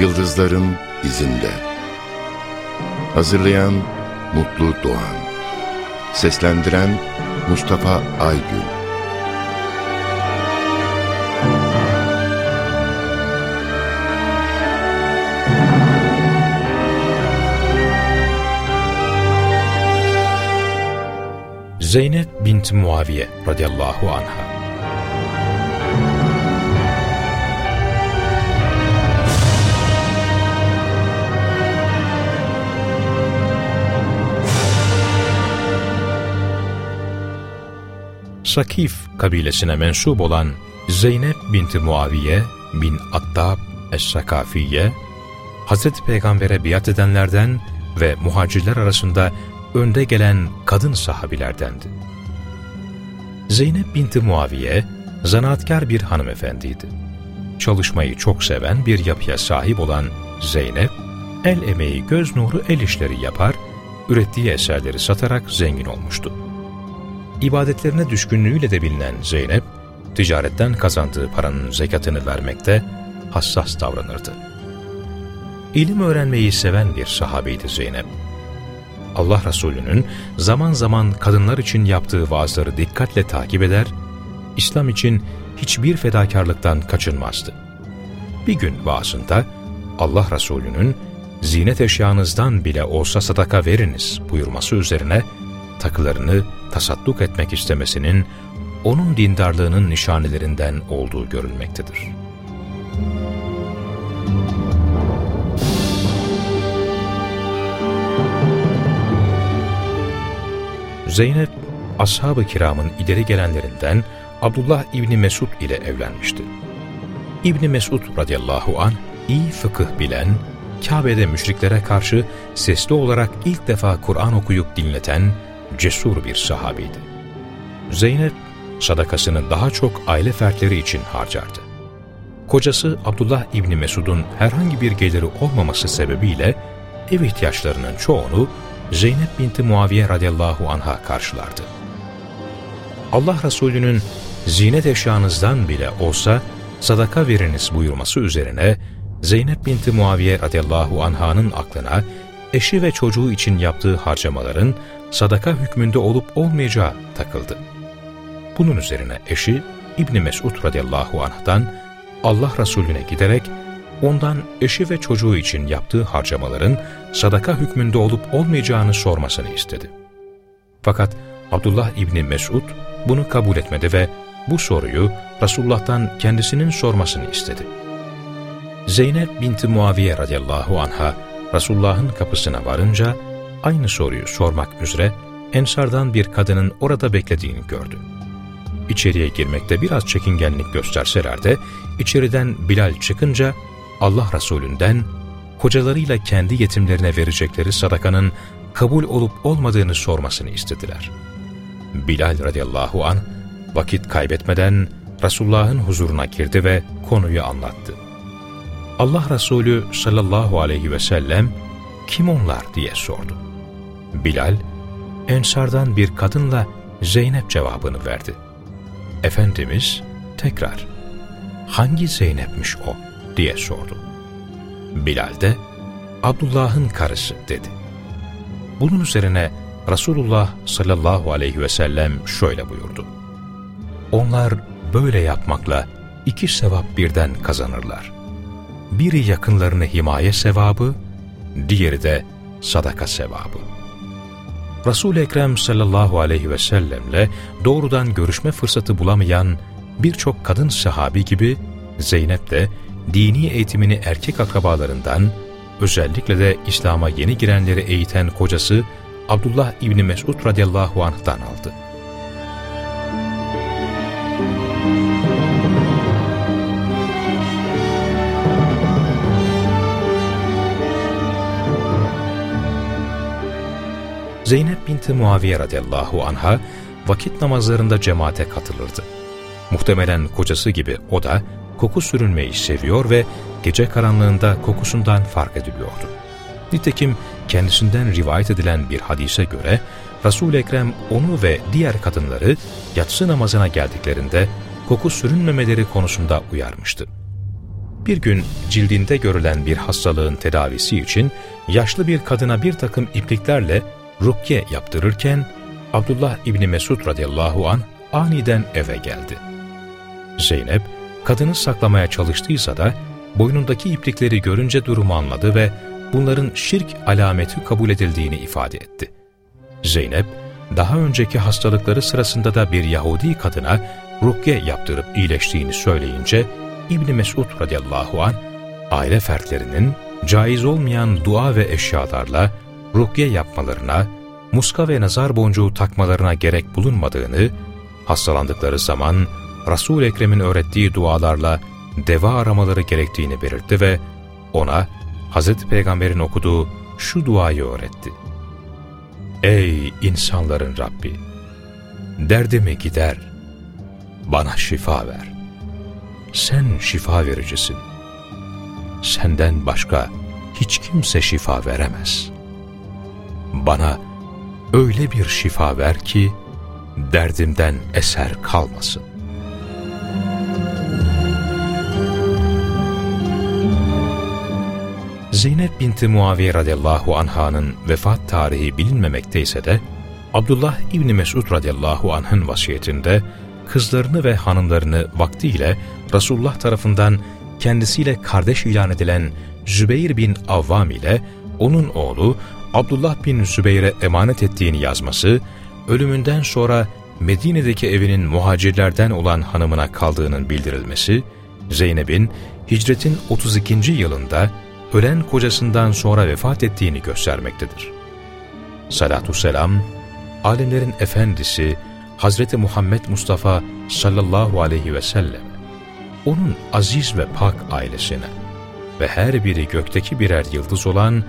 Yıldızların izinde. Hazırlayan Mutlu Doğan. Seslendiren Mustafa Aygün. Zeynep bint Muaviye radıyallahu anha Sakif kabilesine mensup olan Zeynep binti Muaviye bin Attab Es-Sakafiye, Hazreti Peygamber'e biat edenlerden ve muhacirler arasında önde gelen kadın sahabilerdendi. Zeynep binti Muaviye, zanaatkar bir hanımefendiydi. Çalışmayı çok seven bir yapıya sahip olan Zeynep, el emeği göz nuru el işleri yapar, ürettiği eserleri satarak zengin olmuştu. İbadetlerine düşkünlüğüyle de bilinen Zeynep, ticaretten kazandığı paranın zekatını vermekte hassas davranırdı. İlim öğrenmeyi seven bir sahabeydi Zeynep. Allah Resulü'nün zaman zaman kadınlar için yaptığı vaazları dikkatle takip eder, İslam için hiçbir fedakarlıktan kaçınmazdı. Bir gün vaazında Allah Resulü'nün zinet eşyanızdan bile olsa sadaka veriniz buyurması üzerine takılarını tasadduk etmek istemesinin onun dindarlığının nişanelerinden olduğu görülmektedir. Zeynep, ashab-ı kiramın ileri gelenlerinden Abdullah İbni Mesud ile evlenmişti. İbni Mesud radıyallahu an iyi fıkıh bilen, Kabe'de müşriklere karşı sesli olarak ilk defa Kur'an okuyup dinleten cesur bir sahabiydi. Zeynep, sadakasını daha çok aile fertleri için harcardı. Kocası Abdullah İbni Mesud'un herhangi bir geliri olmaması sebebiyle ev ihtiyaçlarının çoğunu Zeynep binti Muaviye radıyallahu anha karşılardı. Allah Resulü'nün zinet eşyanızdan bile olsa sadaka veriniz buyurması üzerine Zeynep binti Muaviye radıyallahu anh'ın aklına eşi ve çocuğu için yaptığı harcamaların sadaka hükmünde olup olmayacağı takıldı. Bunun üzerine eşi İbni Mesud radıyallahu anh'dan Allah Resulüne giderek ondan eşi ve çocuğu için yaptığı harcamaların sadaka hükmünde olup olmayacağını sormasını istedi. Fakat Abdullah İbni Mesud bunu kabul etmedi ve bu soruyu Resulullah'tan kendisinin sormasını istedi. Zeynep binti Muaviye radıyallahu anha Resulullah'ın kapısına varınca aynı soruyu sormak üzere Ensardan bir kadının orada beklediğini gördü. İçeriye girmekte biraz çekingenlik gösterseler de içeriden Bilal çıkınca Allah Resulünden kocalarıyla kendi yetimlerine verecekleri sadakanın kabul olup olmadığını sormasını istediler. Bilal radıyallahu an vakit kaybetmeden Resulullah'ın huzuruna girdi ve konuyu anlattı. Allah Resulü sallallahu aleyhi ve sellem kim onlar diye sordu. Bilal, Ensardan bir kadınla Zeynep cevabını verdi. Efendimiz tekrar, hangi Zeynep'miş o diye sordu. Bilal de, Abdullah'ın karısı dedi. Bunun üzerine Resulullah sallallahu aleyhi ve sellem şöyle buyurdu. Onlar böyle yapmakla iki sevap birden kazanırlar. Biri yakınlarını himaye sevabı, diğeri de sadaka sevabı. Resul-i Ekrem sallallahu aleyhi ve sellemle doğrudan görüşme fırsatı bulamayan birçok kadın sahabi gibi Zeynep de dini eğitimini erkek akrabalarından, özellikle de İslam'a yeni girenleri eğiten kocası Abdullah İbni Mesud radıyallahu anh'tan aldı. Zeynep binti Muaviye radıyallahu anha vakit namazlarında cemaate katılırdı. Muhtemelen kocası gibi o da koku sürünmeyi seviyor ve gece karanlığında kokusundan fark ediliyordu. Nitekim kendisinden rivayet edilen bir hadise göre Resul-i Ekrem onu ve diğer kadınları yatsı namazına geldiklerinde koku sürünmemeleri konusunda uyarmıştı. Bir gün cildinde görülen bir hastalığın tedavisi için yaşlı bir kadına bir takım ipliklerle rukye yaptırırken Abdullah İbni Mesud radıyallahu an aniden eve geldi. Zeynep, kadını saklamaya çalıştıysa da boynundaki iplikleri görünce durumu anladı ve bunların şirk alameti kabul edildiğini ifade etti. Zeynep, daha önceki hastalıkları sırasında da bir Yahudi kadına rukye yaptırıp iyileştiğini söyleyince İbni Mesud radıyallahu an aile fertlerinin caiz olmayan dua ve eşyalarla rukye yapmalarına, muska ve nazar boncuğu takmalarına gerek bulunmadığını, hastalandıkları zaman Resul-i Ekrem'in öğrettiği dualarla deva aramaları gerektiğini belirtti ve ona Hz. Peygamber'in okuduğu şu duayı öğretti. Ey insanların Rabbi! Derdimi gider, bana şifa ver. Sen şifa vericisin. Senden başka hiç kimse şifa veremez. Bana öyle bir şifa ver ki derdimden eser kalmasın. Zeynep binti Muaviye radıyallahu anh'ın vefat tarihi bilinmemekteyse de Abdullah İbni Mesud radıyallahu anh'ın vasiyetinde kızlarını ve hanımlarını vaktiyle Resulullah tarafından kendisiyle kardeş ilan edilen Zübeyir bin Avvam ile onun oğlu Abdullah bin Zübeyir'e emanet ettiğini yazması, ölümünden sonra Medine'deki evinin muhacirlerden olan hanımına kaldığının bildirilmesi, Zeynep'in hicretin 32. yılında ölen kocasından sonra vefat ettiğini göstermektedir. Salatü selam, alemlerin efendisi Hazreti Muhammed Mustafa sallallahu aleyhi ve sellem, onun aziz ve pak ailesine ve her biri gökteki birer yıldız olan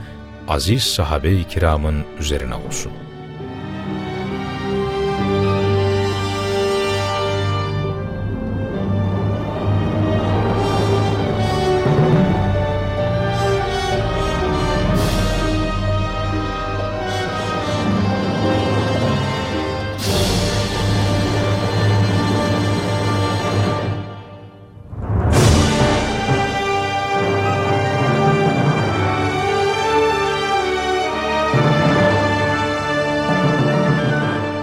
aziz sahabe-i kiramın üzerine olsun.